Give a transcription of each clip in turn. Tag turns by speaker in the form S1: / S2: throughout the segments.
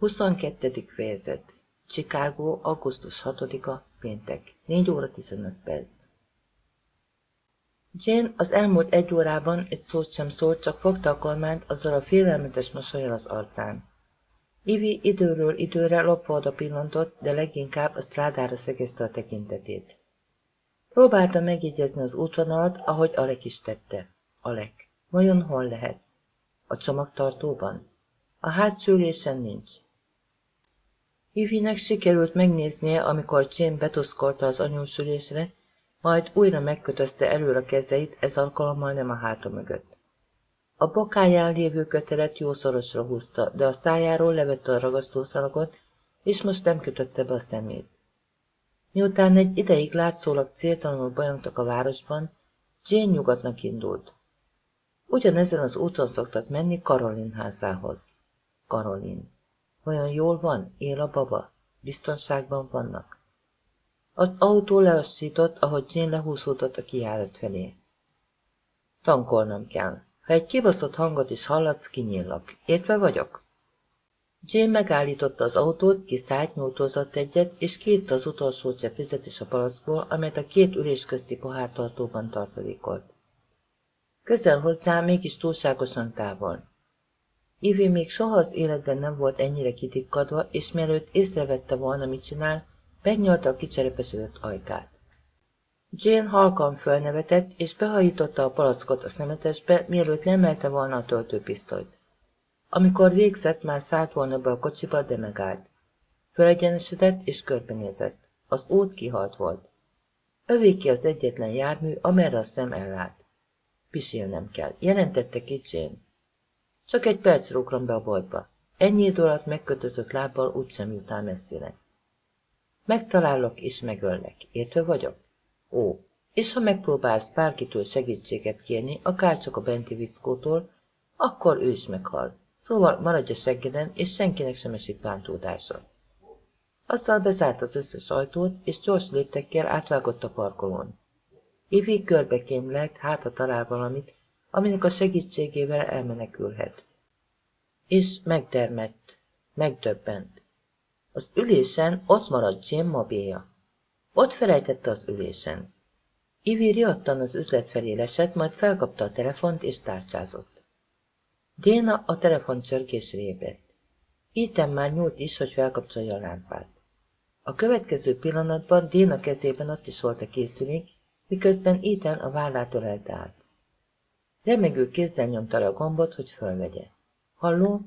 S1: 22. fejezet Chicago, augusztus 6-a, péntek, 4 óra 15 perc. Jane az elmúlt egy órában egy szót sem szólt, csak fogta a kormányt azzal a félelmetes mosolyal az arcán. Ivi időről időre lopva pillantott, de leginkább a strádára szegezte a tekintetét. Próbálta megjegyezni az útvonalat, ahogy Alek is tette. Alek, vajon hol lehet? A csomagtartóban? A hátsó nincs. Ivinek sikerült megnéznie, amikor Jane betuszkolta az anyósülésre, majd újra megkötözte előre a kezeit, ez alkalommal nem a háta mögött. A bokáján lévő kötelet jó szorosra húzta, de a szájáról levette a ragasztószalagot, és most nem kötötte be a szemét. Miután egy ideig látszólag céltalanul bajongtak a városban, Jane nyugatnak indult. Ugyanezen az úton szoktak menni Karolin házához. Karolin. Vajon jól van? Él a baba? Biztonságban vannak? Az autó lelassított, ahogy Jane lehúzódott a kijárat felé. Tankolnom kell. Ha egy kibaszott hangot is hallatsz, kinyíllak. Értve vagyok? Jane megállította az autót, kiszállt, nyújtózott egyet, és kiitta az utolsó csepp is a palackból, amelyet a két ülés közti pohártartóban tartalékolt. Közel hozzá, mégis túlságosan távol. Ivi még soha az életben nem volt ennyire kitikkadva, és mielőtt észrevette volna, mit csinál, megnyalta a kicserepesedett ajkát. Jane halkan fölnevetett, és behajította a palackot a szemetesbe, mielőtt lemelte volna a töltőpisztolyt. Amikor végzett, már szállt volna be a kocsiba, de megállt. Fölegyenesedett és körbenézett. Az út kihalt volt. Övé ki az egyetlen jármű, amerre a szem ellát. Pisilnem kell, jelentette ki Jane. Csak egy perc rúgrom be a boltba. Ennyi idő alatt megkötözött lábbal úgysem jutál messzire. Megtalálok és megöllek. Értő vagyok? Ó, és ha megpróbálsz bárkitől segítséget kérni, akár csak a benti vickótól, akkor ő is meghal. Szóval maradj a seggeden, és senkinek sem esik bántódása. Azzal bezárt az összes ajtót, és gyors léptekkel átvágott a parkolón. Ivi körbekémlelt, hát ha talál valamit, aminek a segítségével elmenekülhet. És megdermett, megdöbbent. Az ülésen ott maradt Jim mobilja. Ott felejtette az ülésen. Ivi riadtan az üzlet felé lesett, majd felkapta a telefont és tárcsázott. Déna a telefon csörgésre ébredt. Ethan már nyúlt is, hogy felkapcsolja a lámpát. A következő pillanatban Déna kezében ott is volt a készülék, miközben Ethan a vállát ölelte át. Remegő kézzel nyomta a gombot, hogy fölvegye. Halló?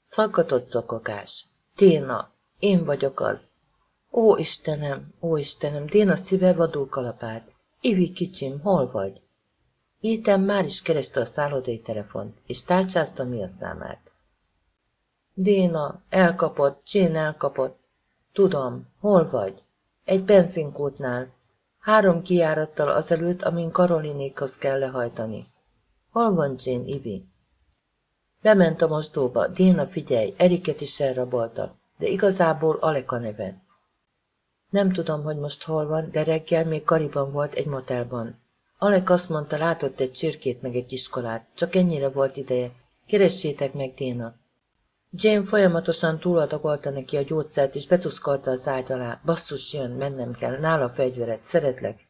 S1: Szaggatott zokogás. Téna, én vagyok az. Ó, Istenem, ó, Istenem, Déna szíve vadul kalapált. Ivi kicsim, hol vagy? Ethan már is kereste a szállodai telefont, és tárcsázta mi a számát. Déna, elkapott, Jane elkapott. Tudom, hol vagy? Egy benzinkútnál. Három kijárattal azelőtt, amin Karolinékhoz kell lehajtani. Hol van Jane, Ibi? Bement a mosdóba. Déna, figyelj, Eriket is elrabolta, de igazából Aleka neve. Nem tudom, hogy most hol van, de reggel még Kariban volt egy motelban. Alek azt mondta, látott egy csirkét meg egy iskolát. Csak ennyire volt ideje. Keressétek meg, Déna. Jane folyamatosan túladagolta neki a gyógyszert, és betuszkolta az ágy alá. Basszus jön, mennem kell, nála fegyveret, szeretlek.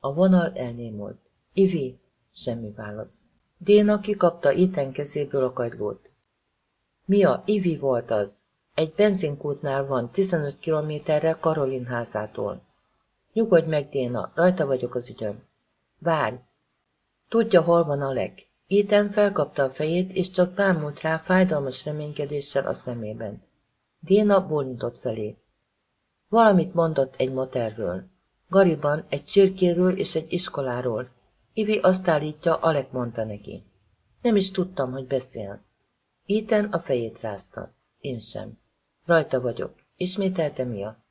S1: A vonal elnémult. Ivi, semmi válasz. Déna kikapta Iten kezéből a kagylót. Mia, Ivi volt az. Egy benzinkútnál van, 15 kilométerre Karolin házától. Nyugodj meg, Déna, rajta vagyok az ügyön. Várj! Tudja, hol van Alek. Iten felkapta a fejét, és csak bámult rá fájdalmas reménykedéssel a szemében. Déna bólintott felé. Valamit mondott egy moterről. Gariban egy csirkéről és egy iskoláról, Ivi azt állítja, Alek mondta neki. Nem is tudtam, hogy beszél. Iten a fejét rázta. Én sem. Rajta vagyok. Ismételte Mia.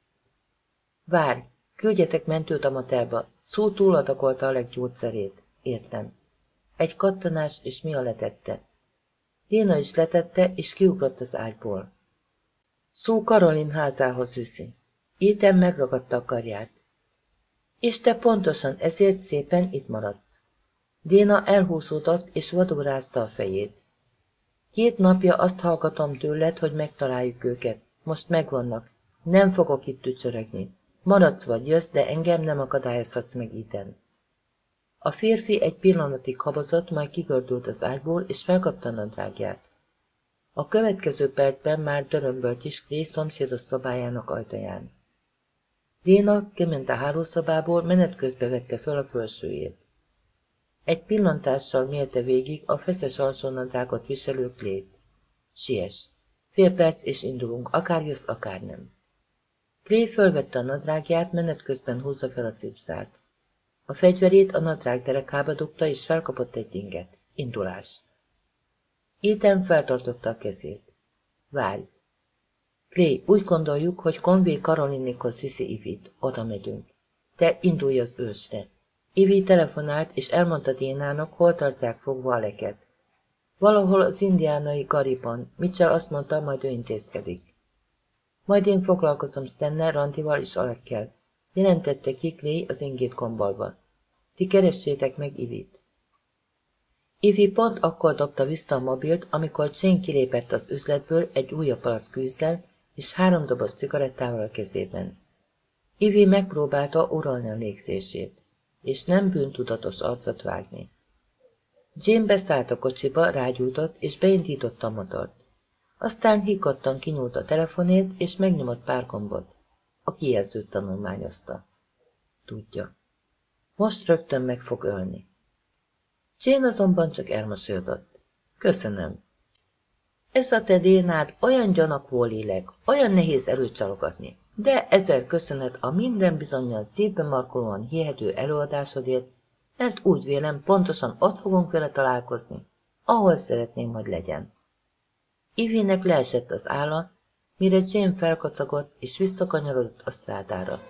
S1: Várj, küldjetek mentőt a motelba. Szó túladakolta Alek gyógyszerét. Értem. Egy kattanás, és Mia letette. Léna is letette, és kiugrott az ágyból. Szó Karolin házához viszi. Iten megragadta a karját. És te pontosan ezért szépen itt maradsz. Déna elhúzódott, és vadul rázta a fejét. Két napja azt hallgatom tőled, hogy megtaláljuk őket. Most megvannak. Nem fogok itt tücsörögni. Maradsz vagy jössz, de engem nem akadályozhatsz meg itten. A férfi egy pillanatig habozott, majd kigördült az ágyból, és felkapta nadrágját. A következő percben már dörömbölt is Clay szomszédos szobájának ajtaján. Déna kiment a hálószobából, menet közbe vette föl a fölsőjét. Egy pillantással mérte végig a feszes alsónadrágot viselő Klét. Siess! Fél perc és indulunk, akár jössz, akár nem. Clay fölvette a nadrágját, menet közben húzza fel a cipzárt. A fegyverét a nadrág derekába dugta, és felkapott egy inget. Indulás. Ethan feltartotta a kezét. Várj! Clay, úgy gondoljuk, hogy Conway Karolinikhoz viszi Ivit. Oda megyünk. Te indulj az ősre. Ivi telefonált, és elmondta Dénának, hol tartják fogva a leket. Valahol az indiánai gariban. Mitchell azt mondta, majd ő intézkedik. Majd én foglalkozom Stennel, Randival és Alekkel. Jelentette ki Clay az ingét kombolba. Ti keressétek meg Ivit. Ivi pont akkor dobta vissza a mobilt, amikor Jane kilépett az üzletből egy újabb palack gőzzel és három doboz cigarettával a kezében. Ivi megpróbálta uralni a légzését, és nem bűntudatos arcot vágni. Jane beszállt a kocsiba, rágyújtott, és beindította a motort. Aztán hikottan kinyúlt a telefonét, és megnyomott pár gombot. A kijelzőt tanulmányozta. Tudja. Most rögtön meg fog ölni. Jane azonban csak elmosolyodott. Köszönöm. Ez a te dénád olyan gyanakvó lélek, olyan nehéz előcsalogatni, de ezer köszönet a minden bizonyal szívbe markolóan hihető előadásodért, mert úgy vélem, pontosan ott fogunk vele találkozni, ahol szeretném, hogy legyen. Ivinek leesett az álla, mire Jane felkacagott és visszakanyarodott a strádára.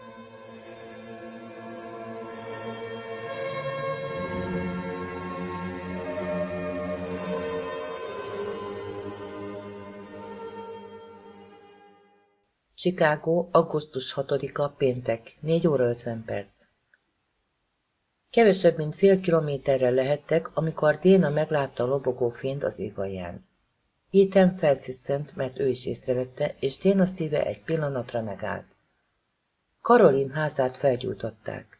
S1: Chicago, augusztus 6-a, péntek, 4 óra 50 perc. Kevesebb, mint fél kilométerre lehettek, amikor Déna meglátta a lobogó fényt az évalján. Ethan felsziszent, mert ő is észrevette, és Déna szíve egy pillanatra megállt. Karolin házát felgyújtották.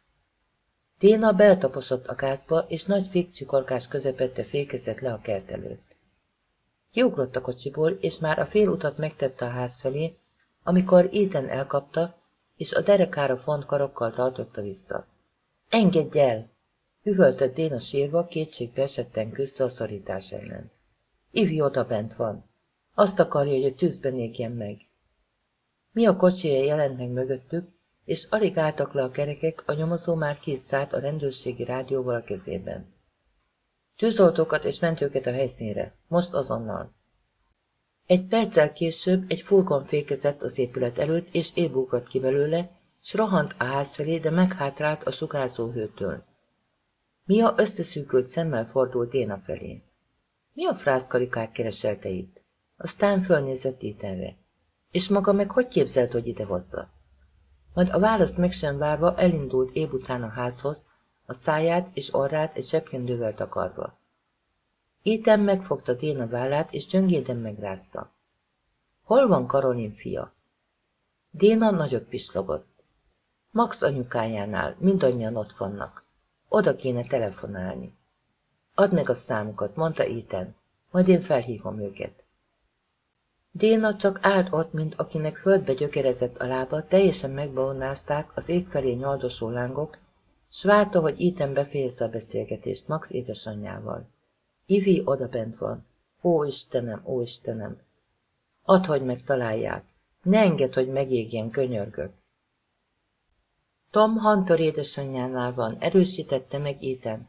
S1: Déna beltaposott a gázba, és nagy fékcsikorgás közepette fékezett le a kert előtt. Kiugrott a kocsiból, és már a fél utat megtette a ház felé, amikor Ethan elkapta, és a derekára font karokkal tartotta vissza. Engedj el! Hüvöltött Déna sírva, kétségbe esetten küzdve a szorítás ellen. Ivi oda bent van. Azt akarja, hogy a tűzben égjen meg. Mi a kocsija jelent meg mögöttük, és alig álltak le a kerekek, a nyomozó már kiszállt a rendőrségi rádióval a kezében. Tűzoltókat és mentőket a helyszínre, most azonnal. Egy perccel később egy furgon fékezett az épület előtt, és ébugrott ki belőle, s rohant a ház felé, de meghátrált a sugárzó hőtől. Mia összeszűkült szemmel fordult Déna felé. Mi a frászkarikát kereselte itt? Aztán fölnézett Ethanre. És maga meg hogy képzelt, hogy ide hozza? Majd a választ meg sem várva elindult év után a házhoz, a száját és orrát egy zsebkendővel takarva. Ethan megfogta Déna vállát, és gyöngéden megrázta. Hol van Karolin fia? Déna nagyot pislogott. Max anyukájánál, mindannyian ott vannak. Oda kéne telefonálni. Add meg a számukat, mondta Ethan, majd én felhívom őket. Déna csak állt ott, mint akinek földbe gyökerezett a lába, teljesen megbaonázták az ég felé nyaldosó lángok, s várta, hogy Ethan befejezze a beszélgetést Max édesanyjával. Ivi odabent van. Ó, Istenem, ó, Istenem! Add, hogy megtalálják. Ne engedd, hogy megégjen, könyörgök. Tom Hunter édesanyjánál van, erősítette meg Ethan.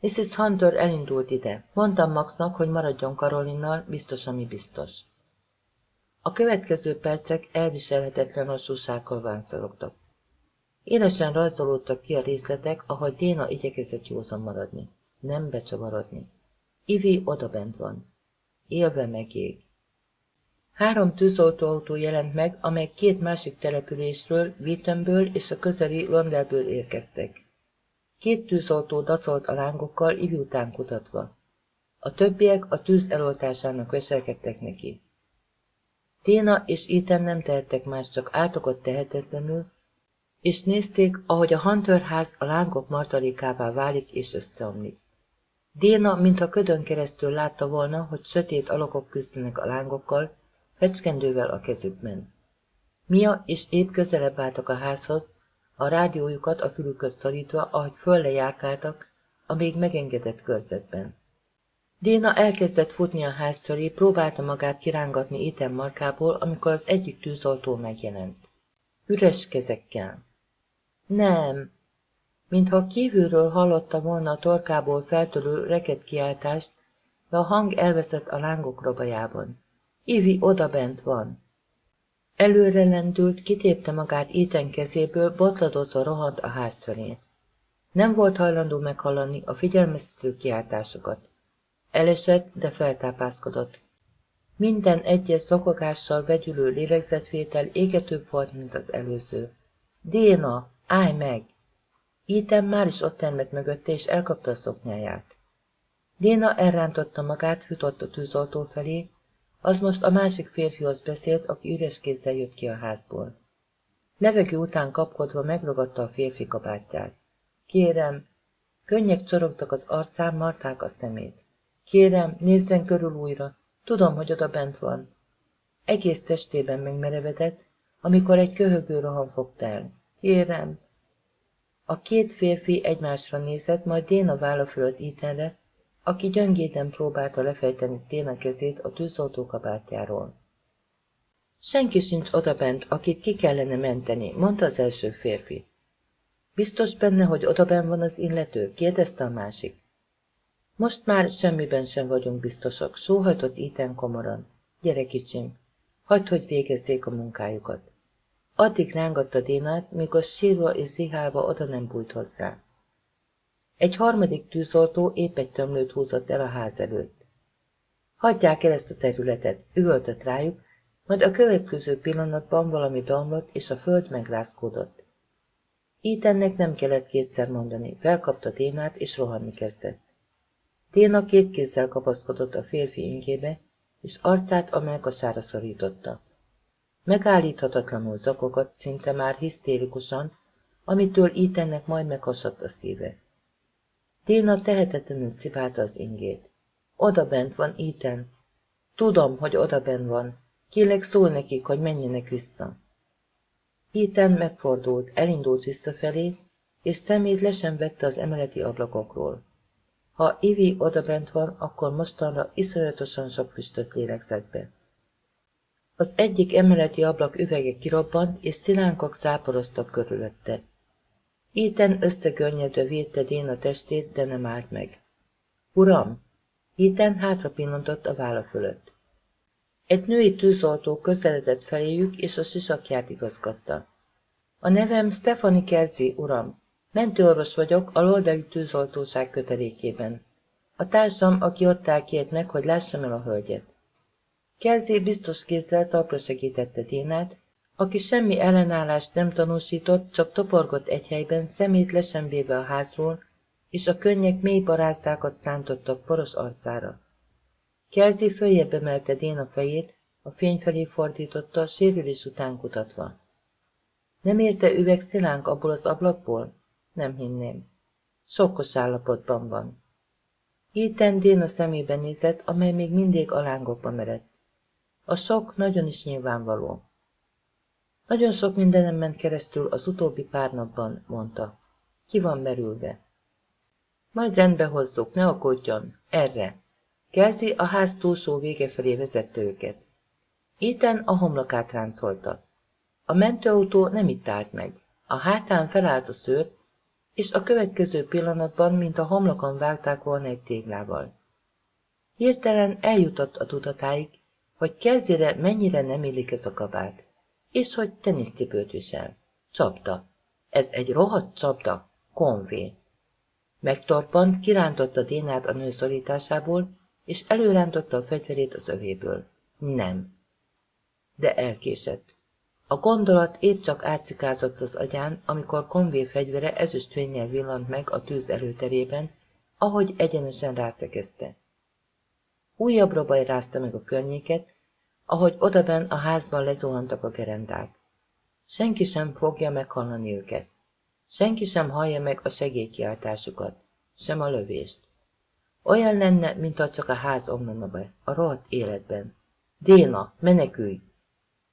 S1: Mrs. Hunter elindult ide. Mondtam Maxnak, hogy maradjon Karolinnal, biztos, ami biztos. A következő percek elviselhetetlen lassúsággal vánszorogtak. Élesen rajzolódtak ki a részletek, ahogy Déna igyekezett józan maradni, nem becsavarodni. Ivi odabent van. Élve megég. Három tűzoltóautó jelent meg, amely két másik településről, Wittenből és a közeli Londelből érkeztek. Két tűzoltó dacolt a lángokkal, Ivi után kutatva. A többiek a tűz eloltásának veselkedtek neki. Téna és Ethan nem tehettek más, csak átokott tehetetlenül, és nézték, ahogy a Hunterház a lángok martalékává válik és összeomlik. Déna, mintha ködön keresztül látta volna, hogy sötét alakok küzdenek a lángokkal, fecskendővel a kezükben. Mia és épp közelebb álltak a házhoz, a rádiójukat a fülüközt szorítva, ahogy fölle járkáltak, a még megengedett körzetben. Déna elkezdett futni a ház felé, próbálta magát kirángatni Éten markából, amikor az egyik tűzoltó megjelent. Üres kezekkel. Nem, mintha kívülről hallotta volna a torkából feltölő reket kiáltást, de a hang elveszett a lángok robajában. Ivi odabent van. Előre lendült, kitépte magát Éten kezéből, botladozva rohant a ház felé. Nem volt hajlandó meghallani a figyelmeztető kiáltásokat. Elesett, de feltápászkodott. Minden egyes szokogással vegyülő lélegzetvétel égetőbb volt, mint az előző. Déna, állj meg! Ethan már is ott termett mögötte, és elkapta a szoknyáját. Déna elrántotta magát, futott a tűzoltó felé, az most a másik férfihoz beszélt, aki üres kézzel jött ki a házból. Levegő után kapkodva megragadta a férfi kabátját. Kérem, könnyek csorogtak az arcán, marták a szemét. Kérem, nézzen körül újra, tudom, hogy oda bent van. Egész testében megmerevedett, amikor egy köhögő roham fogta el. Kérem, a két férfi egymásra nézett, majd Déna válla fölött Ethanre, aki gyöngéden próbálta lefejteni Déna kezét a tűzoltó kabátjáról. Senki sincs odabent, akit ki kellene menteni, mondta az első férfi. Biztos benne, hogy odaben van az illető? kérdezte a másik. Most már semmiben sem vagyunk biztosak, sóhajtott Ethan komoran. Gyere kicsim, hagyd, hogy végezzék a munkájukat. Addig rángatta Dénát, míg a sírva és zihálva oda nem bújt hozzá. Egy harmadik tűzoltó épp egy tömlőt húzott el a ház előtt. Hagyják el ezt a területet, üvöltött rájuk, majd a következő pillanatban valami beomlott, és a föld megrázkódott. Ítennek nem kellett kétszer mondani, felkapta Dénát, és rohanni kezdett. Déna két kézzel kapaszkodott a férfi ingébe, és arcát a melkasára szorította. Megállíthatatlanul zakogott, szinte már hisztérikusan, amitől Ethannek majd meghasadt a szíve. Déna tehetetlenül cipálta az ingét. Oda bent van Ethan. Tudom, hogy oda bent van. Kélek szól nekik, hogy menjenek vissza. Ethan megfordult, elindult visszafelé, és szemét le sem vette az emeleti ablakokról. Ha Ivi odabent van, akkor mostanra iszonyatosan sok füstöt lélegzett be. Az egyik emeleti ablak üvege kirobbant, és szilánkok száporoztak körülötte. Íten összegörnyedve védte Déna testét, de nem állt meg. Uram! Íten hátra pillantott a válla fölött. Egy női tűzoltó közeledett feléjük, és a sisakját igazgatta. A nevem Stefani Kelzi, uram. Mentőorvos vagyok a Loldai tűzoltóság kötelékében. A társam, aki ott áll kért meg, hogy lássam el a hölgyet. Kelzé biztos kézzel talpra segítette Dénát, aki semmi ellenállást nem tanúsított, csak toporgott egy helyben, szemét lesembébe a házról, és a könnyek mély barázdákat szántottak poros arcára. Kelzi följebb emelte Déna fejét, a fény felé fordította, sérülés után kutatva. Nem érte üveg szilánk abból az ablakból? Nem hinném. Sokkos állapotban van. Héten Déna szemébe nézett, amely még mindig a lángokba merett. A sok nagyon is nyilvánvaló. Nagyon sok mindenem ment keresztül az utóbbi pár napban, mondta. Ki van merülve? Majd rendbe hozzuk, ne aggódjon. Erre. Kelzi a ház túlsó vége felé vezette őket. Éten a homlokát ráncolta. A mentőautó nem itt állt meg. A hátán felállt a szőr, és a következő pillanatban, mint a homlokon vágták volna egy téglával. Hirtelen eljutott a tudatáig, hogy kezére mennyire nem illik ez a kabát, és hogy teniszcipőt visel. Csapda. Ez egy rohadt csapda. Konvé. Megtorpant, kirántotta Dénát a nő szorításából, és előrántotta a fegyverét az övéből. Nem. De elkésett. A gondolat épp csak átszikázott az agyán, amikor konvé fegyvere ezüstfénnyel villant meg a tűz előterében, ahogy egyenesen rászekezte. Újabb robaj rázta meg a környéket, ahogy odaben a házban lezuhantak a gerendák. Senki sem fogja meghallani őket. Senki sem hallja meg a segélykiáltásukat, sem a lövést. Olyan lenne, mintha csak a ház omlana be, a rohadt életben. Déna, menekülj!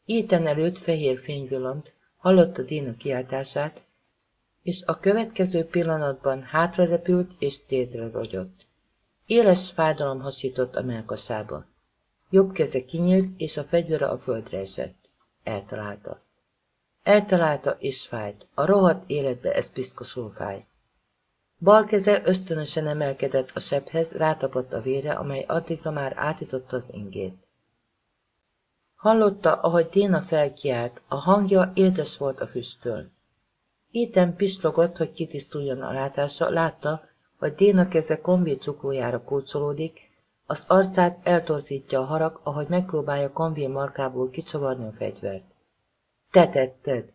S1: Éten előtt fehér fény villant, hallotta Déna kiáltását, és a következő pillanatban hátrarepült és térdre rogyott. Éles fájdalom hasított a melkasába. Jobb keze kinyílt, és a fegyvere a földre esett. Eltalálta. Eltalálta, és fájt. A rohadt életbe ez piszkosul fáj. Bal keze ösztönösen emelkedett a sebhez, rátapadt a vére, amely addigra már átitotta az ingét. Hallotta, ahogy Déna felkiált, a hangja édes volt a füsttől. Éten pislogott, hogy kitisztuljon a látása, látta, hogy Déna keze konvé csukójára kócsolódik, az arcát eltorzítja a harag, ahogy megpróbálja konvé markából kicsavarni a fegyvert. Te tetted!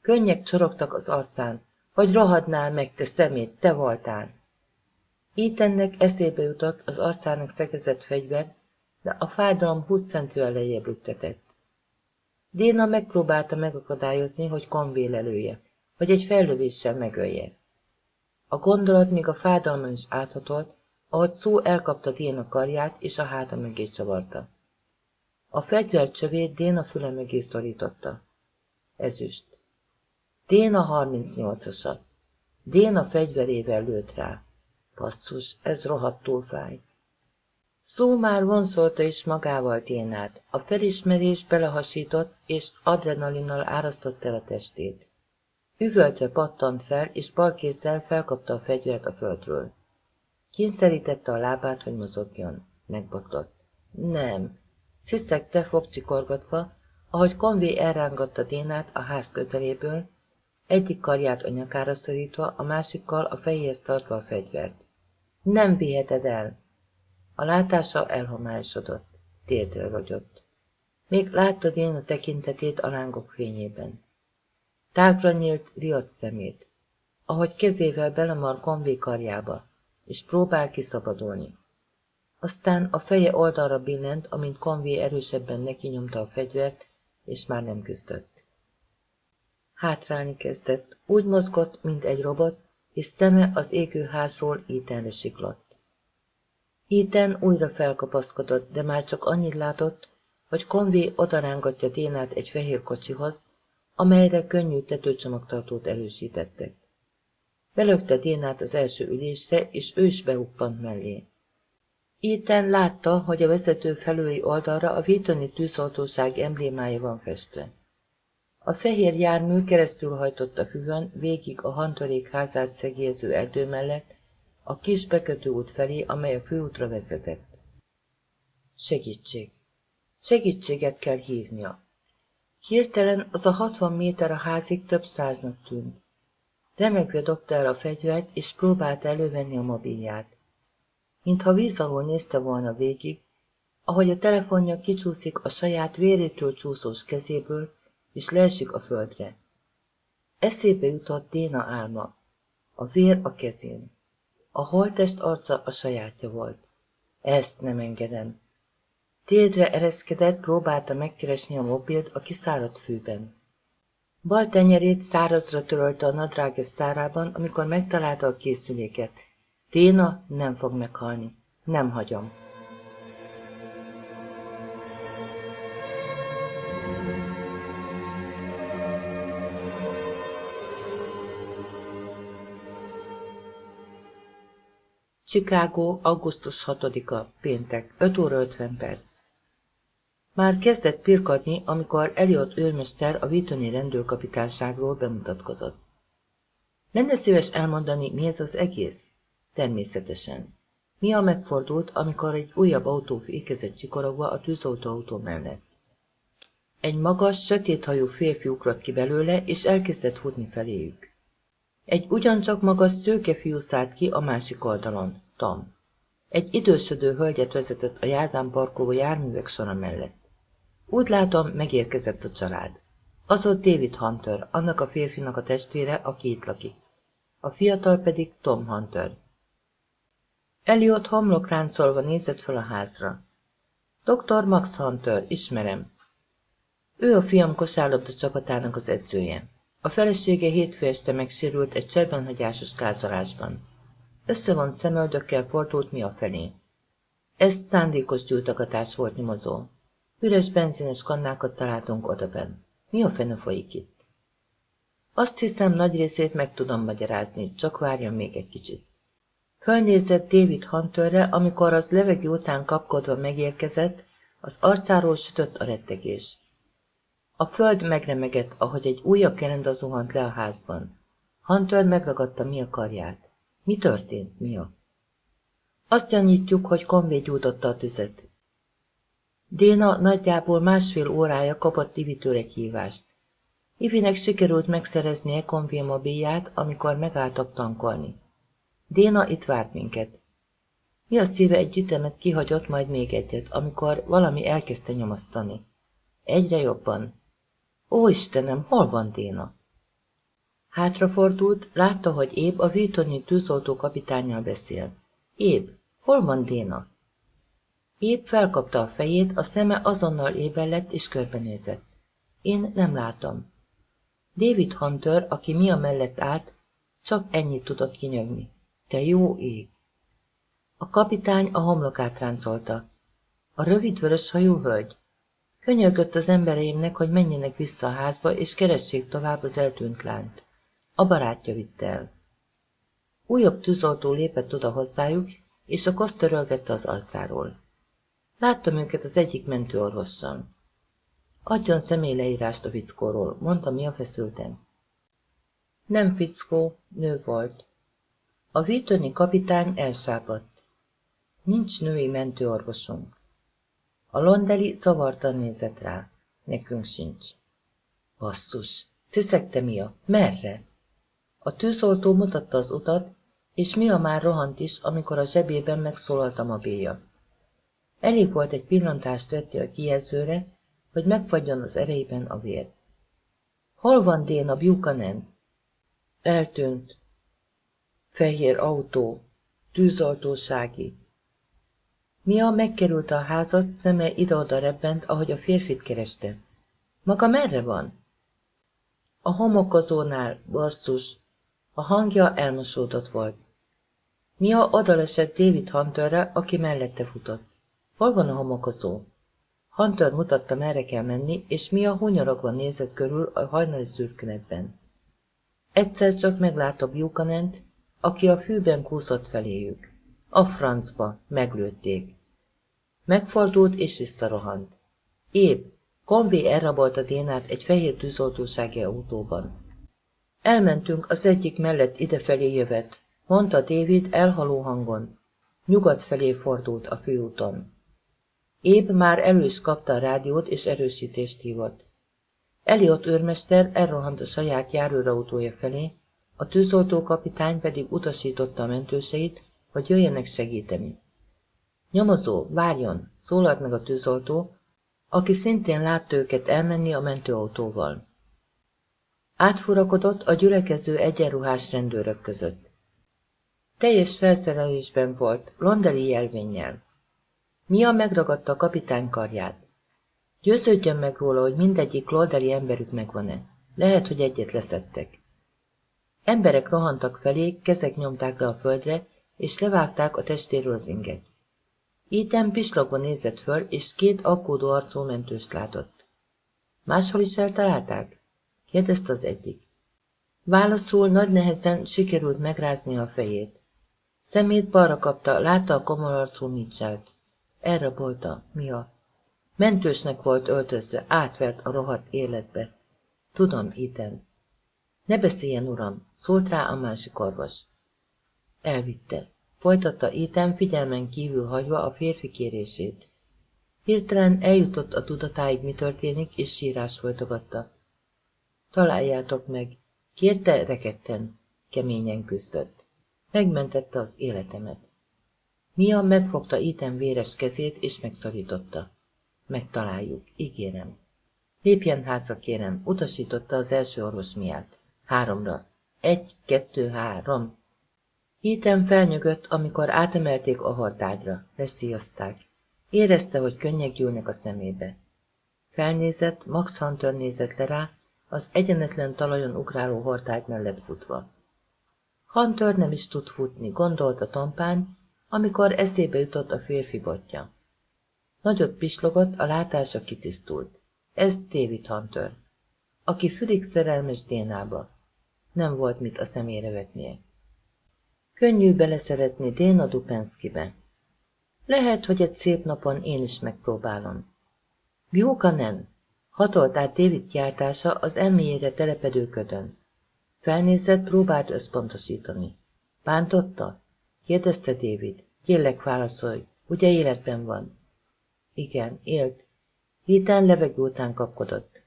S1: Könnyek csorogtak az arcán, hogy rohadnál meg, te szemét, te voltál. Ítennek eszébe jutott az arcának szegezett fegyver, de a fájdalom húsz centivel lejjebb lüktetett. Déna megpróbálta megakadályozni, hogy konvé lelője, vagy egy fellövéssel megölje. A gondolat még a fájdalmon is áthatolt, ahogy szó elkapta Déna karját, és a háta mögé csavarta. A fegyver csövét Déna füle mögé szorította. Ezüst. Déna 38-asat. Déna fegyverével lőtt rá. Passzus, ez rohadtul fáj. Szó már vonszolta is magával Dénát. A felismerés belehasított, és adrenalinnal árasztott el a testét. Üvöltve pattant fel, és balkézzel felkapta a fegyvert a földről. Kényszerítette a lábát, hogy mozogjon. Megbottott. Nem. Sziszegte fogcsikorgatva, ahogy Convé elrángatta Dénát a ház közeléből, egyik karját a nyakára szorítva, a másikkal a fejéhez tartva a fegyvert. Nem viheted el! A látása elhomályosodott, térdre rogyott. Még láttad én a tekintetét a lángok fényében. Tágra nyílt, riadt szemét, ahogy kezével belemar konvé karjába, és próbál kiszabadulni. Aztán a feje oldalra billent, amint konvé erősebben neki nyomta a fegyvert, és már nem küzdött. Hátrálni kezdett, úgy mozgott, mint egy robot, és szeme az égő házról Ethanre siklott. Ethan újra felkapaszkodott, de már csak annyit látott, hogy Conway odarángatja Dénát egy fehér kocsihoz, amelyre könnyű tetőcsomagtartót erősítettek. Belökte Dénát az első ülésre, és ő is beuppant mellé. Ethan látta, hogy a vezető felői oldalra a vétoni tűzoltóság emblémája van festve. A fehér jármű keresztül hajtott a füvön, végig a hantorék házát szegélyező erdő mellett, a kis bekötő út felé, amely a főútra vezetett. Segítség! Segítséget kell hívnia. Hirtelen az a hatvan méter a házig több száznak tűnt. Remegve dobta el a fegyvert, és próbált elővenni a mobilját. Mintha víz alól nézte volna végig, ahogy a telefonja kicsúszik a saját vérétől csúszós kezéből, és leesik a földre. Eszébe jutott Déna álma, a vér a kezén. A holtest arca a sajátja volt. Ezt nem engedem. Téldre ereszkedett, próbálta megkeresni a mobilt a kiszáradt fűben. Bal tenyerét szárazra törölte a nadrágja szárában, amikor megtalálta a készüléket. Téna nem fog meghalni. Nem hagyom. Chicago, augusztus 6-a, péntek, 5 óra 50 perc. Már kezdett pirkadni, amikor Eliott őrmester a Vitoni rendőrkapitányságról bemutatkozott. Lenne szíves elmondani, mi ez az egész? Természetesen. Mia megfordult, amikor egy újabb autó fékezett csikorogva a tűzoltóautó mellett. Egy magas, sötéthajú férfi ugrott ki belőle, és elkezdett futni feléjük. Egy ugyancsak magas szőke fiú szállt ki a másik oldalon, Tom. Egy idősödő hölgyet vezetett a járdán parkoló járművek sora mellett. Úgy látom, megérkezett a család. Az ott David Hunter, annak a férfinak a testvére, aki itt lakik. A fiatal pedig Tom Hunter. Eliott homlokráncolva nézett fel a házra. Dr. Max Hunter, ismerem. Ő a fiam kosárlabda csapatának az edzője. A felesége hétfő este megsérült egy cserbenhagyásos kázalásban. Összevont szemöldökkel fordult mi a felé. Ez szándékos gyújtogatás volt nyomozó. Üres benzines kannákat találtunk odaben. Mi a fene folyik itt? Azt hiszem, nagy részét meg tudom magyarázni, csak várjon még egy kicsit. Fölnézett David Hunterre, amikor az levegő után kapkodva megérkezett, az arcáról sütött a rettegés. A föld megremegett, ahogy egy újabb kerenda zuhant le a házban. Hunter megragadta Mia karját. Mi történt, Mia? Azt gyanítjuk, hogy Conway gyújtotta a tüzet. Déna nagyjából másfél órája kapott Ivitől egy hívást. Ivinek sikerült megszereznie Conway mobilját, amikor megálltak tankolni. Déna itt várt minket. Mi a szíve egy ütemet kihagyott, majd még egyet, amikor valami elkezdte nyomasztani. Egyre jobban. Ó, Istenem, hol van Déna? Hátrafordult, látta, hogy Éb a Viltoni tűzoltó kapitányjal beszél. Éb, hol van Déna? Éb felkapta a fejét, a szeme azonnal éber lett és körbenézett. Én nem látom. David Hunter, aki Mia mellett állt, csak ennyit tudott kinyögni. Te jó ég! A kapitány a homlokát ráncolta. A rövid vörös hajú hölgy. Könyörgött az embereimnek, hogy menjenek vissza a házba, és keressék tovább az eltűnt lányt. A barátja vitte el. Újabb tűzoltó lépett oda hozzájuk, és a kosz törölgette az arcáról. Láttam őket az egyik mentőorvossal. Adjon személyleírást a fickóról, mondta mi a feszülten. Nem fickó, nő volt. A Vitoni kapitány elsápadt. Nincs női mentőorvosunk. A londeli zavartan nézett rá. Nekünk sincs. Basszus, sziszegte Mia. Merre? A tűzoltó mutatta az utat, és Mia már rohant is, amikor a zsebében megszólalt a mobilja. Elég volt egy pillantást törti a kijelzőre, hogy megfagyjon az erejében a vér. Hol van Déna Buchanan? Eltűnt. Fehér autó. Tűzoltósági. Mia megkerülte a házat, szeme ide-oda rebbent, ahogy a férfit kereste. Maga merre van? A homokozónál, basszus. A hangja elmosódott volt. Mia odalesett David Hunterre, aki mellette futott. Hol van a homokozó? Hunter mutatta, merre kell menni, és Mia hunyorogva nézett körül a hajnali szürkületben. Egyszer csak meglátta Buchanant, aki a fűben kúszott feléjük. A francba, meglőtték. Megfordult és visszarohant. Épp, Conway elrabolta Dénát egy fehér tűzoltósági autóban. Elmentünk az egyik mellett idefelé jövet, mondta David elhaló hangon. Nyugat felé fordult a főúton. Éb már elő kapta a rádiót és erősítést hívott. Eliott őrmester elrohant a saját járőrautója felé, a tűzoltó kapitány pedig utasította a mentőseit, hogy jöjjenek segíteni. Nyomozó, várjon, szólalt meg a tűzoltó, aki szintén látta őket elmenni a mentőautóval. Átfurakodott a gyülekező egyenruhás rendőrök között. Teljes felszerelésben volt, londeli jelvénnyel. Mia megragadta a kapitány karját. Győződjön meg róla, hogy mindegyik loldali emberük megvan-e. Lehet, hogy egyet leszettek. Emberek rohantak felé, kezek nyomták le a földre, és levágták a testéről az inget. Ethan pislogva nézett föl, és két aggódó arcú mentőst látott. Máshol is eltalálták? kérdezte az egyik. Válaszul nagy nehezen sikerült megrázni a fejét. Szemét balra kapta, látta a komorarcú Mitchell-t. Elrabolta, Mia. Mentősnek volt öltözve, átvert a rohadt életbe. Tudom, Iten. Ne beszéljen, uram, szólt rá a másik orvos. Elvitte. Folytatta Iten figyelmen kívül hagyva a férfi kérését. Hirtelen eljutott a tudatáig, mi történik, és sírás folytogatta. Találjátok meg, kérte reketten, keményen küzdött. Megmentette az életemet. Mia megfogta Ethan véres kezét, és megszorította. Megtaláljuk, ígérem. Lépjen hátra, kérem, utasította az első orvos miát. Háromra. Egy, kettő, három. Ethan felnyögött, amikor átemelték a hordágyra, leszíjazták. Érezte, hogy könnyek gyűlnek a szemébe. Felnézett, Max Hunter nézett le rá, az egyenetlen talajon ugráló hortágy mellett futva. Hunter nem is tud futni, gondolta Tompán, amikor eszébe jutott a férfi botja. Nagyot pislogott, a látása kitisztult. Ez David Hunter, aki fülig szerelmes Dénába. Nem volt mit a szemére vetnie. Könnyű beleszeretni Déna Dupenszkibe. Lehet, hogy egy szép napon én is megpróbálom. Buchanan! Hatolt át David kiáltása az elméjére telepedő ködön. Felnézett, próbált összpontosítani. Bántotta? Kérdezte David. Kérlek válaszolj, ugye életben van? Igen, élt. Héten levegő után kapkodott.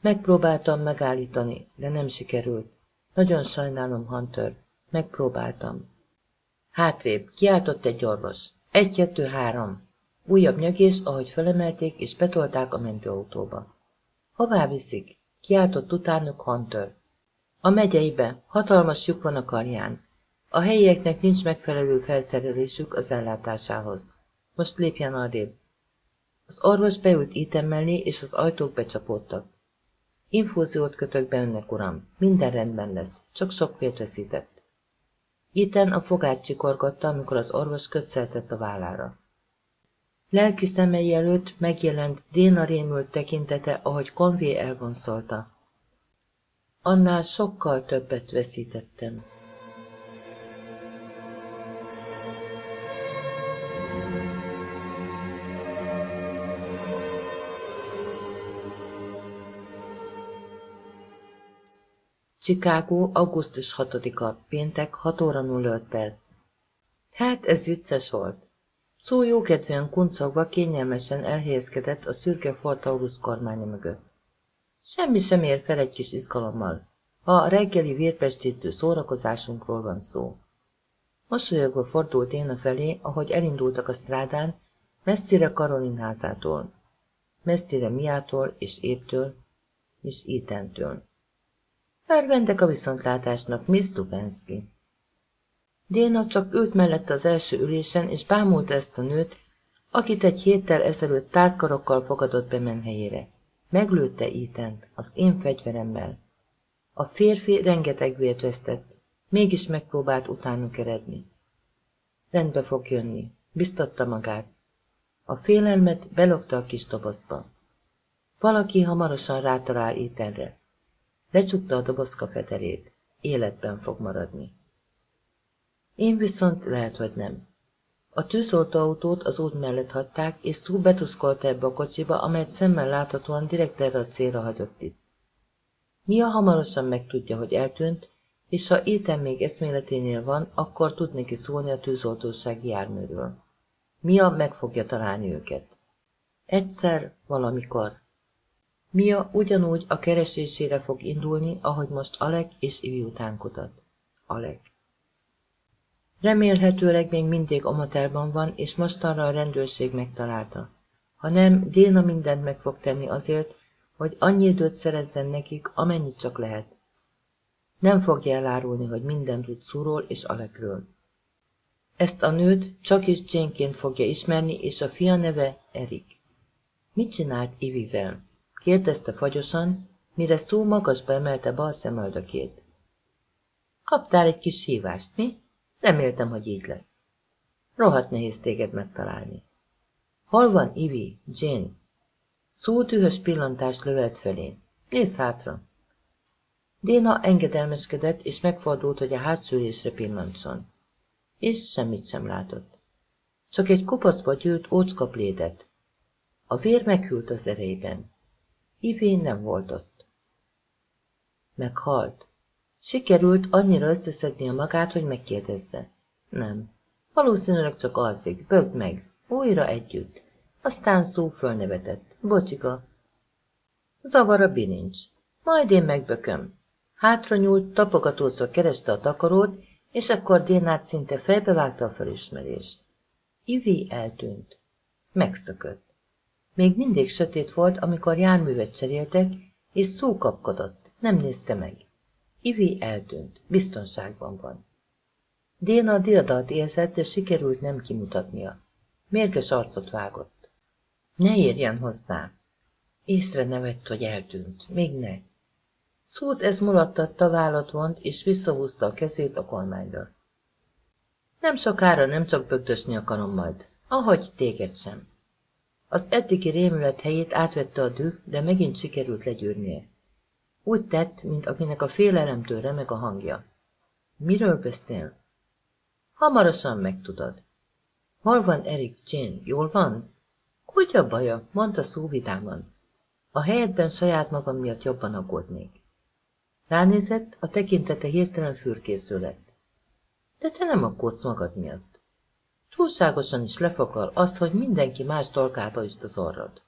S1: Megpróbáltam megállítani, de nem sikerült. Nagyon sajnálom, Hunter. Megpróbáltam. Hátrébb, kiáltott egy orvos. Egy, kettő, három. Újabb nyögés, ahogy felemelték és betolták a mentőautóba. Hová viszik? Kiáltott utánuk Hunter. A megyeibe, hatalmas lyuk van a karján. A helyieknek nincs megfelelő felszerelésük az ellátásához. Most lépjen arrébb. Az orvos beült ítem mellé, és az ajtók becsapódtak. Infúziót kötök be önnek, uram. Minden rendben lesz, csak sok vért veszített. Iten a fogát csikorgatta, amikor az orvos kötszeltett a vállára. Lelki szemei előtt megjelent Déna rémült tekintete, ahogy Convé elvonszolta. Annál sokkal többet veszítettem. Chicago, augusztus 6-a, péntek, 6 óra 05 perc. Hát, ez vicces volt. Szó jókedvűen kuncogva kényelmesen elhelyezkedett a szürke Fortaurus kormánya mögött. Semmi sem ér fel egy kis izgalommal, ha a reggeli vérpestítő szórakozásunkról van szó. Mosolyogva fordult én a felé, ahogy elindultak a strádán, messzire Karolin házától, messzire Miától és Éptől, és Ítentől. Örvendek a viszontlátásnak, Miss Dubenski. Déna csak ült mellette az első ülésen, és bámulta ezt a nőt, akit egy héttel ezelőtt tártkarokkal fogadott be menhelyére. Meglőtte Ítent, az én fegyveremmel. A férfi rengeteg vért vesztett, mégis megpróbált utánuk eredni. Rendbe fog jönni, biztatta magát. A félelmet belokta a kis dobozba. Valaki hamarosan rátalál Ítenre. Lecsukta a dobozka fedelét. Életben fog maradni. Én viszont lehet, hogy nem. A tűzoltóautót az út mellett hagyták, és Szú betuszkolta ebbe a kocsiba, amelyet szemmel láthatóan direkt erre a célra hagyott itt. Mia hamarosan megtudja, hogy eltűnt, és ha éten még eszméleténél van, akkor tud neki szólni a tűzoltósági járműről. Mia meg fogja találni őket. Egyszer, valamikor. Mia ugyanúgy a keresésére fog indulni, ahogy most Alek és Ivi után kutat. Alek. Remélhetőleg még mindig Omaterban van, és mostanra a rendőrség megtalálta. Ha nem, Déna mindent meg fog tenni azért, hogy annyi időt szerezzen nekik, amennyit csak lehet. Nem fogja elárulni, hogy minden tud Szúról és Alekről. Ezt a nőt csak is Jane-ként fogja ismerni, és a fia neve Erik. Mit csinált Ivivel? Kérdezte fagyosan, mire szó magasba emelte bal szemöldökét. Kaptál egy kis hívást, mi? Reméltem, hogy így lesz. Rohadt nehéz téged megtalálni. Hol van Ivi, Jane? Szó tühös pillantást lövelt felé. Nézz hátra. Déna engedelmeskedett, és megfordult, hogy a hátszülésre pillantson. És semmit sem látott. Csak egy kupacba gyűlt ócska. A vér meghűlt az erejében. Ivén nem volt ott. Meghalt. Sikerült annyira összeszedni a magát, hogy megkérdezze. Nem. Valószínűleg csak alszik. Bögd meg. Újra együtt. Aztán szó fölnevetett. Bocsika. Zavar a bilincs. Majd én megbököm. Hátra nyúlt, tapogatózva kereste a takarót, és akkor Dénát szinte fejbevágta a felismerés. Ivi eltűnt. Megszökött. Még mindig sötét volt, amikor járművet cseréltek, és szó kapkodott. Nem nézte meg. Ivi eltűnt. Biztonságban van. Déna diadalt érzett, de sikerült nem kimutatnia. Mérges arcot vágott. Ne érjen hozzá! Észre nevett, hogy eltűnt. Még ne. Szót ez mulattatta, vállat vont, és visszahúzta a kezét a kormányra. Nem sokára nem csak bögdösni akarom majd, ahogy téged sem. Az eddigi rémület helyét átvette a düh, de megint sikerült legyűrnie. Úgy tett, mint akinek a félelemtől remeg a hangja. Miről beszél? Hamarosan megtudod. Hol van Erik Jane? Jól van? Hogy a baja? mondta szó vidáman. A helyetben saját magam miatt jobban aggódnék. Ránézett, a tekintete hirtelen fürkésző lett. De te nem aggódsz magad miatt. Túlságosan is lefoglal az, hogy mindenki más dolgába üst az orrod.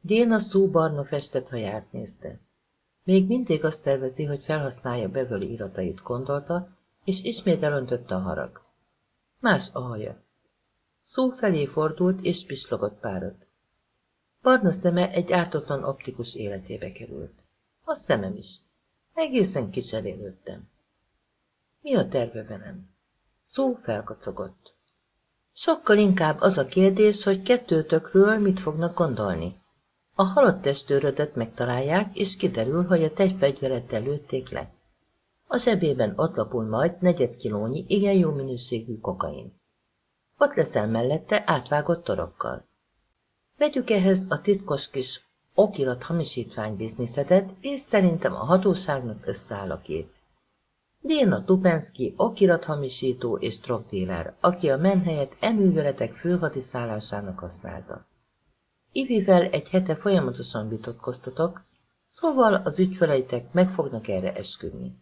S1: Déna szó barna festett haját nézte. Még mindig azt tervezi, hogy felhasználja Beverly iratait, gondolta, és ismét elöntötte a harag. Más a haja. Szó felé fordult, és pislogott párat. Barna szeme egy ártatlan optikus életébe került. A szemem is. Egészen kicserélődtem. Mi a terve velem? Szó felkacogott. Sokkal inkább az a kérdés, hogy kettőtökről mit fognak gondolni. A halott testőrödet megtalálják, és kiderül, hogy a tegyfegyverettel lőtték le. A zsebében ott lapul majd negyed kilónyi, igen jó minőségű kokain. Ott leszel mellette átvágott torokkal. Vegyük ehhez a titkos kis okirat hamisítvány bizniszedet, és szerintem a hatóságnak összeáll a kép. Déna Tupenszki okirat hamisító és drogdíler, aki a menhelyet eműveletek főhadiszállásának használta. Ivivel egy hete folyamatosan vitatkoztatok, szóval az ügyfeleitek meg fognak erre esküdni.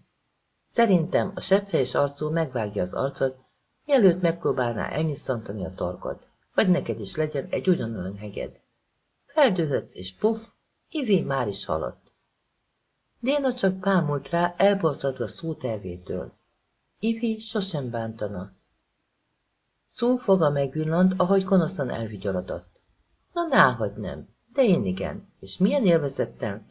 S1: Szerintem a sepphelyes arcú megvágja az arcod, mielőtt megpróbálná elnyisszantani a torkod, vagy neked is legyen egy ugyanolyan heged. Feldühödsz és puff, Ivi már is halott. Déna csak bámult rá, elborzadva szó tervétől. Ivi sosem bántana. Szó foga megvillant, ahogy gonoszan elvigyorodott. Na náhogy nem, de én igen, és milyen élvezettel.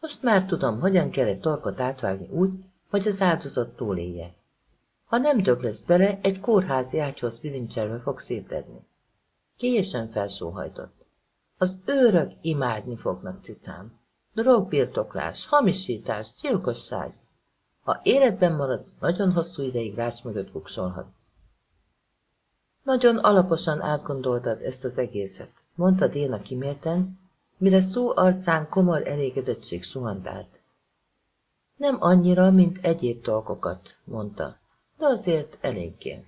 S1: Most már tudom, hogyan kell egy torkot átvágni úgy, hogy az áldozat túlélje. Ha nem dög lesz bele, egy kórházi ágyhoz bilincselve fog szétedni. Kélyesen felsóhajtott. Az őrök imádni fognak, cicám. Drogbirtoklás, hamisítás, gyilkosság. Ha életben maradsz, nagyon hosszú ideig rács mögött vuksolhatsz. Nagyon alaposan átgondoltad ezt az egészet, mondta Déna kimérten, mire szó arcán komor elégedettség suhant át. Nem annyira, mint egyéb dolgokat, mondta, de azért eléggé.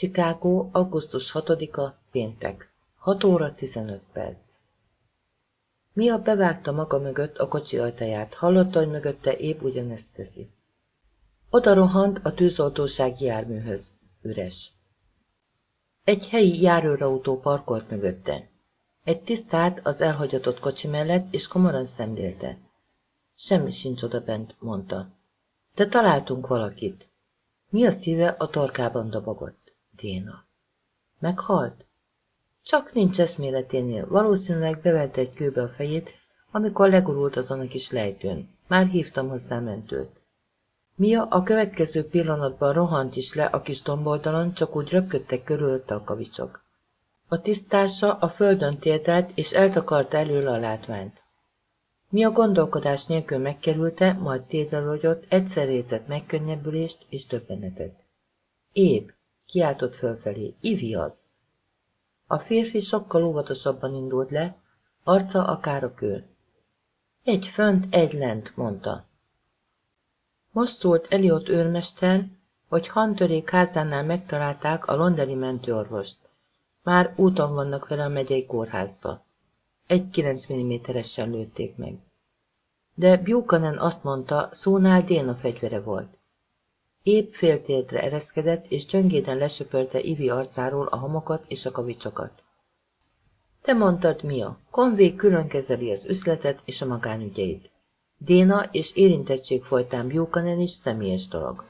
S1: Chicago, augusztus 6-a, péntek, 6 óra 15 perc. Mia bevágta maga mögött a kocsi ajtaját, hallotta, hogy mögötte épp ugyanezt teszi. Oda rohant a tűzoltósági járműhöz, üres. Egy helyi járőrautó parkolt mögötte. Egy tisztát az elhagyatott kocsi mellett, és komoran szemlélte. Semmi sincs oda bent, mondta. De találtunk valakit. Mi a szíve a torkában dobogott? Déna. Meghalt? Csak nincs eszméleténél, valószínűleg beverte egy kőbe a fejét, amikor legurult azon a kis lejtőn. Már hívtam hozzá mentőt. Mia a következő pillanatban rohant is le a kis tomboldalon, csak úgy röpködtek körülötte a kavicsok. A tisztársa a földön térdelt, és eltakarta előle a látványt. Mia gondolkodás nélkül megkerülte, majd tétre egyszer érzett megkönnyebbülést és többenetet. Épp, kiáltott fölfelé, Ivi az! A férfi sokkal óvatosabban indult le, arca akár a kő. Egy fönt, egy lent, mondta. Most szólt Eliott őrmester, hogy Hantörék házánál megtalálták a londoni mentőorvost. Már úton vannak vele a megyei kórházba. Egy 9 mm-esen lőtték meg. De Buchanan azt mondta, szónál Déna fegyvere volt. Épp féltértre ereszkedett, és csöngéden lesöpölte Ivi arcáról a homokot és a kavicsokat. Te mondtad, Mia, Conway külön kezeli az üzletet és a magánügyeit. Déna és érintettség folytán Buchanan is személyes dolog.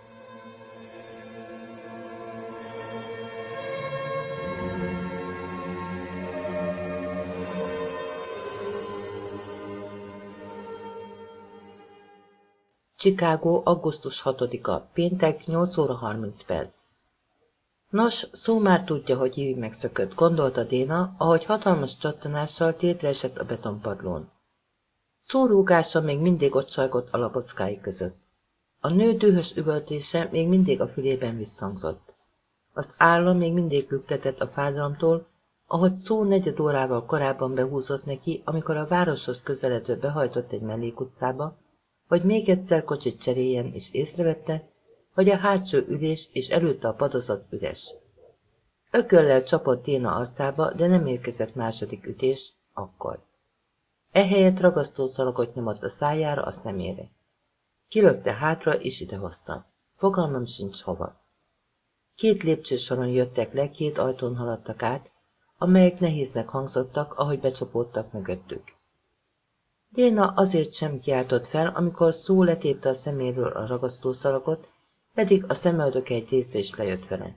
S1: Chicago, augusztus 6-a, péntek, 8 óra 30 perc. Nos, szó már tudja, hogy Ivi megszökött, gondolta Déna, ahogy hatalmas csattanással tétre esett a betonpadlón. Szórúgása még mindig ott sajgott a labockái között. A nő dühös üvöltése még mindig a fülében visszhangzott. Az állam még mindig lüktetett a fájdalomtól, ahogy szó negyed órával korábban behúzott neki, amikor a városhoz közeledő behajtott egy mellékutcába, hogy még egyszer kocsit cseréljen, és észrevette, hogy a hátsó ülés és előtte a padozat üres. Ököllel csapott Téna arcába, de nem érkezett második ütés, akkor. Ehelyett ragasztószalagot nyomott a szájára, a szemére. Kilökte hátra, és idehozta. Fogalmam sincs hova. Két lépcsősoron jöttek le, két ajtón haladtak át, amelyek nehéznek hangzottak, ahogy becsapódtak mögöttük. Déna azért sem kiáltott fel, amikor szó letépte a szeméről a ragasztószalagot, pedig a szemöldök egy része is lejött vele.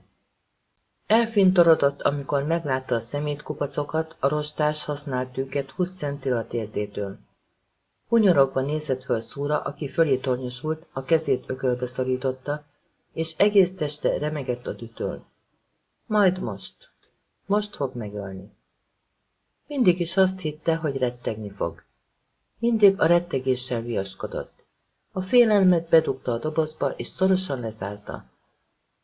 S1: Elfintorodott, amikor meglátta a szemétkupacokat, a rostás használt tűket 20 centire a térdétől. Hunyorogva nézett föl szúra, aki fölé tornyosult, a kezét ökölbe szorította, és egész teste remegett a dütől. Majd most. Most fog megölni. Mindig is azt hitte, hogy rettegni fog. Mindig a rettegéssel viaskodott. A félelmet bedugta a dobozba, és szorosan lezárta.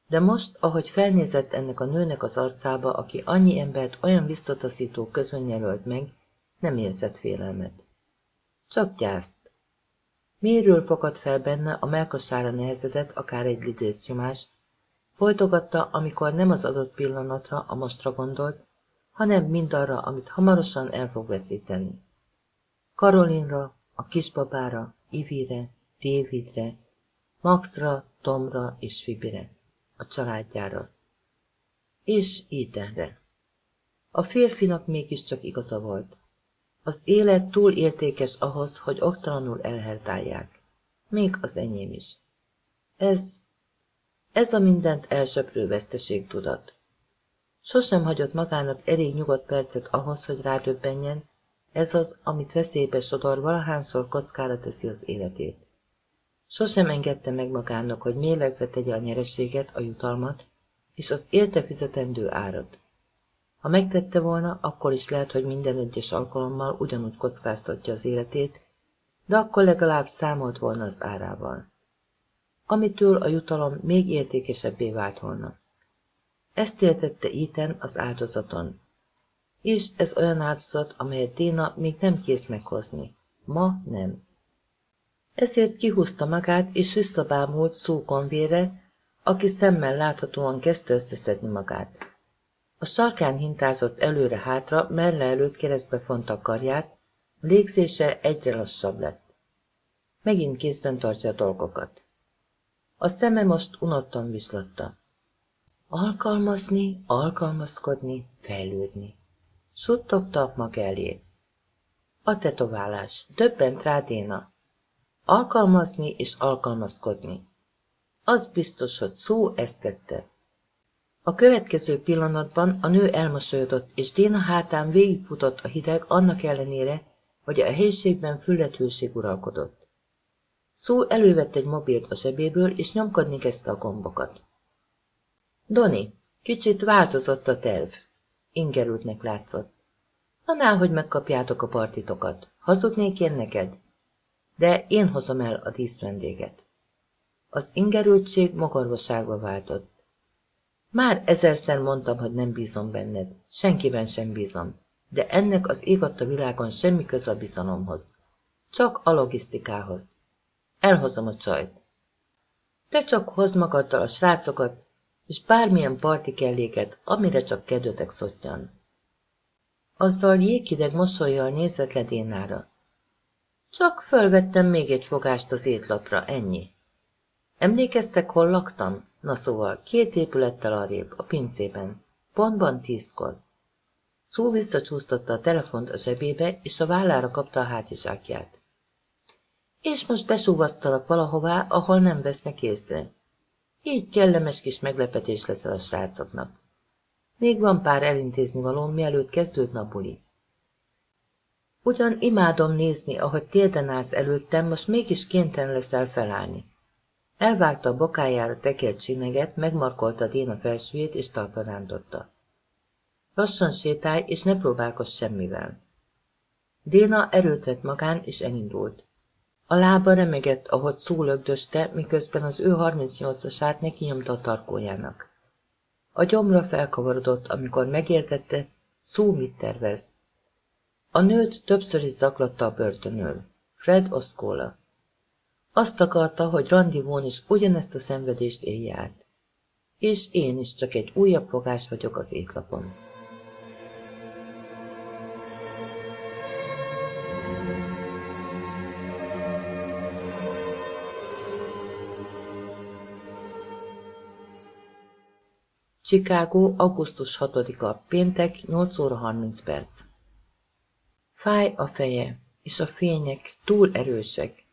S1: De most, ahogy felnézett ennek a nőnek az arcába, aki annyi embert olyan visszataszító közön jelölt meg, nem érzett félelmet. Csak gyászt. Méről fogad fel benne, a melkasára nehezedett, akár egy lidésznyomás, folytogatta, amikor nem az adott pillanatra, a mostra gondolt, hanem mindarra, amit hamarosan el fog veszíteni. Karolinra, a kisbabára, Ivire, Davidre, Maxra, Tomra és Fibire, a családjára. És Ethanre. A férfinak mégiscsak igaza volt. Az élet túl értékes ahhoz, hogy oktalanul elhertálják. Még az enyém is. Ez, ez a mindent elsöprő veszteség tudat. Sosem hagyott magának elég nyugodt percet ahhoz, hogy rádöbbenjen, ez az, amit veszélybe sodor, valahányszor kockára teszi az életét. Sosem engedte meg magának, hogy mélegve tegye a nyereséget, a jutalmat, és az érte fizetendő árat. Ha megtette volna, akkor is lehet, hogy minden egyes alkalommal ugyanúgy kockáztatja az életét, de akkor legalább számolt volna az árával. Amitől a jutalom még értékesebbé vált volna. Ezt értette Ethan az áldozaton. És ez olyan áldozat, amelyet Déna még nem kész meghozni. Ma nem. Ezért kihúzta magát, és visszabámult szókonvére, aki szemmel láthatóan kezdte összeszedni magát. A sarkán hintázott előre-hátra, melle előtt keresztbe fonta karját, a légzése egyre lassabb lett. Megint kézben tartja a dolgokat. A szeme most unottan vislatta. Alkalmazni, alkalmazkodni, fejlődni. Suttogta maga elé. A tetoválás. Döbbent rá Déna. Alkalmazni és alkalmazkodni. Az biztos, hogy szó ezt tette. A következő pillanatban a nő elmosolyodott, és Déna hátán végigfutott a hideg annak ellenére, hogy a helyiségben fülletőség uralkodott. Szó elővett egy mobilt a zsebéből, és nyomkodni kezdte a gombokat. Doni, kicsit változott a terv. Ingerültnek látszott. Annál, hogy megkapjátok a partitokat. Hazudnék én neked? De én hozom el a díszvendéget. Az ingerültség mogorvoságba váltott. Már ezerszer mondtam, hogy nem bízom benned. Senkiben sem bízom. De ennek az ég világon semmi köz a bizalomhoz. Csak a logisztikához. Elhozom a csajt. Te csak hozd magaddal a srácokat, és bármilyen parti kelléket, amire csak kedvetek szottyan. Azzal jéghideg mosolyjal nézett le Dénára. Csak fölvettem még egy fogást az étlapra, ennyi. Emlékeztek, hol laktam? Na szóval, két épülettel arrébb, a pincében. Pontban tízkor. Szó visszacsúsztatta a telefont a zsebébe, és a vállára kapta a hátizsákját. És most besúvasztalak valahová, ahol nem vesznek észre. Így kellemes kis meglepetés lesz a srácoknak. Még van pár elintézni való, mielőtt kezdődne a buli. Ugyan imádom nézni, ahogy térden állsz előttem, most mégis kénytelen leszel felállni. Elvágta a bokájára tekert csineget, megmarkolta Déna felsőjét és talpra rántotta. Lassan sétálj, és ne próbálkozz semmivel. Déna erőt vett magán, és elindult. A lába remegett, ahogy szó lögdöste, miközben az ő 38-asát neki nyomta a tarkójának. A gyomra felkavarodott, amikor megértette, szó mit tervez. A nőt többször is zaklatta a börtönől. Fred Oszkóla. Azt akarta, hogy Randivón is ugyanezt a szenvedést élje. És én is csak egy újabb fogás vagyok az étlapon. Chicago, augusztus 6-a, péntek, 8 óra 30 perc. Fáj a feje, és a fények túl erősek.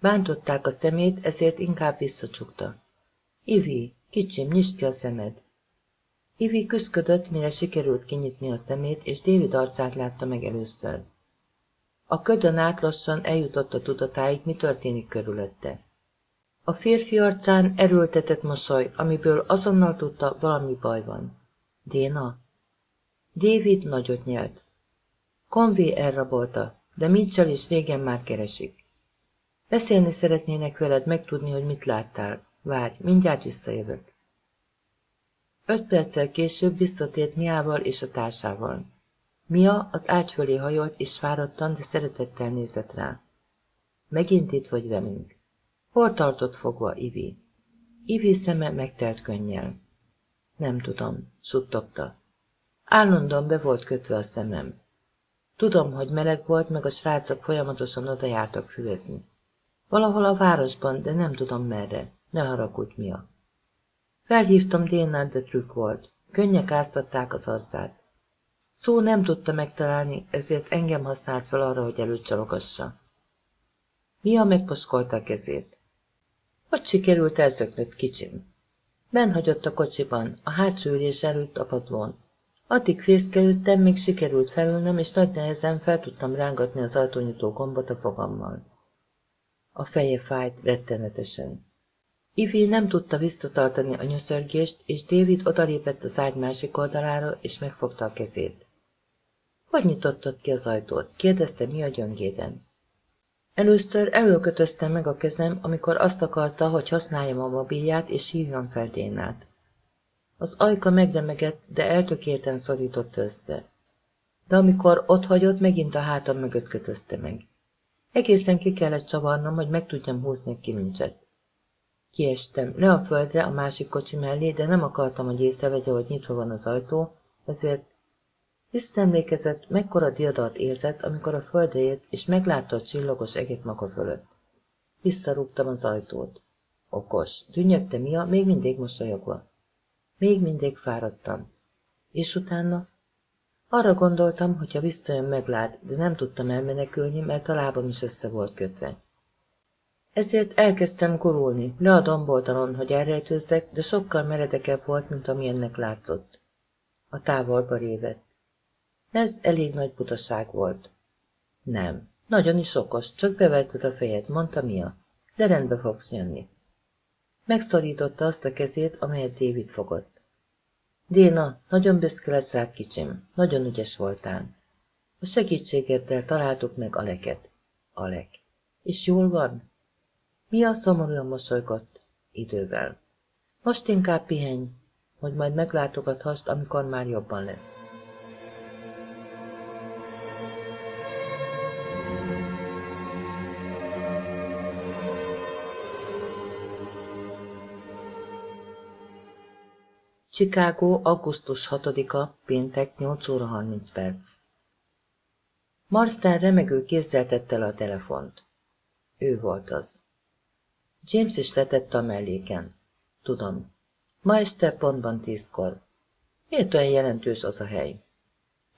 S1: Bántották a szemét, ezért inkább visszacsukta. Ivi, kicsim, nyisd ki a szemed. Ivi küszködött, mire sikerült kinyitni a szemét, és David arcát látta meg először. A ködön át lassan eljutott a tudatáig, mi történik körülötte. A férfi arcán erőltetett mosoly, amiből azonnal tudta, valami baj van. Déna? David nagyot nyelt. Conway elrabolta, de Mitchell is régen már keresik. Beszélni szeretnének veled, megtudni, hogy mit láttál. Várj, mindjárt visszajövök. Öt perccel később visszatért Miával és a társával. Mia az ágy fölé hajolt, és fáradtan, de szeretettel nézett rá. Megint itt vagy velünk. Hol tartott fogva, Ivi? Ivi szeme megtelt könnyel. Nem tudom, suttogta. Állandóan be volt kötve a szemem. Tudom, hogy meleg volt, meg a srácok folyamatosan oda jártak füvezni. Valahol a városban, de nem tudom merre. Ne haragudj, Mia. Felhívtam Dénát, de trükk volt. Könnyek áztatták az arcát. Szó nem tudta megtalálni, ezért engem használ fel arra, hogy előcsalogassa. Mia megposkolta a kezét. Hogy sikerült elszöknöd, kicsim? Ben hagyott a kocsiban, a hátsó ülés előtt a padlón. Addig fészkelődtem, még sikerült felülnöm, és nagy nehezen fel tudtam rángatni az ajtónyitó gombot a fogammal. A feje fájt rettenetesen. Ivi nem tudta visszatartani a nyöszörgést, és David odalépett az ágy másik oldalára, és megfogta a kezét. Hogy nyitottad ki az ajtót? kérdezte mi a gyöngéden. Először előkötöztem meg a kezem, amikor azt akarta, hogy használjam a mobilját, és hívjam fel Dénát. Az ajka megremegett, de eltökélten szorított össze. De amikor ott hagyott, megint a hátam mögött kötözte meg. Egészen ki kellett csavarnom, hogy meg tudjam húzni a kilincset. Kiestem, le a földre a másik kocsi mellé, de nem akartam, hogy észrevegye, hogy nyitva van az ajtó, ezért visszaemlékezett, mekkora diadalt érzett, amikor a földre ért, és meglátta a csillagos eget maga fölött. Visszarúgtam az ajtót. Okos, dünnyögte Mia, még mindig mosolyogva. Még mindig fáradtam. És utána? Arra gondoltam, hogyha visszajön meglát, de nem tudtam elmenekülni, mert a lábam is össze volt kötve. Ezért elkezdtem gurulni, le a domboltalon, hogy elrejtőzzek, de sokkal meredekebb volt, mint amilyennek látszott. A távolba révett. Ez elég nagy butaság volt. Nem, nagyon is okos, csak beverted a fejed, mondta Mia, de rendbe fogsz jönni. Megszorította azt a kezét, amelyet David fogott. Déna, nagyon büszke lesz rád, kicsim, nagyon ügyes voltál. A segítségeddel találtuk meg Aleket. Alek. És jól van? Mia szomorúan mosolygott. Idővel. Most inkább pihenj, hogy majd meglátogathast, amikor már jobban lesz. Chicago, augusztus 6-a, péntek, 8 óra 30 perc. Marston remegő kézzel tette le a telefont. Ő volt az. James is letette a melléken. Tudom. Ma este pontban tízkor. Miért olyan jelentős az a hely?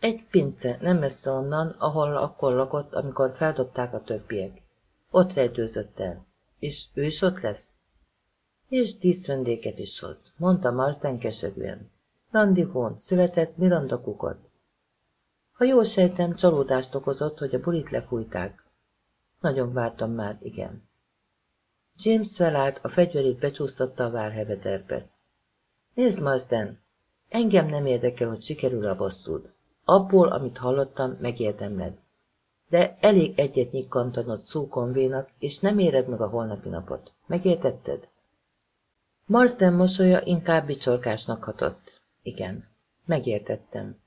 S1: Egy pince, nem messze onnan, ahol akkor lakott, amikor feldobták a többiek. Ott rejtőzött el. És ő is ott lesz? És díszvendéket is hoz, mondta Marsden keserűen. Randy Hont született Miranda kukot. Ha jól sejtem, csalódást okozott, hogy a bulit lefújták. Nagyon vártam már, igen. James felállt, a fegyverét becsúsztatta a várhevederbe. Nézd, Mazden, engem nem érdekel, hogy sikerül a bosszúd. Abból, amit hallottam, megérdemled. De elég egyet nyikkantanod szúkonvénak, és nem éred meg a holnapi napot. Megértetted? Marsden mosolya inkább bicsorkásnak hatott. Igen, megértettem.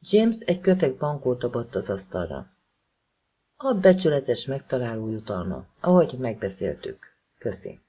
S1: James egy kötek bankót dobott az asztalra. A becsületes megtaláló jutalma, ahogy megbeszéltük. Köszi.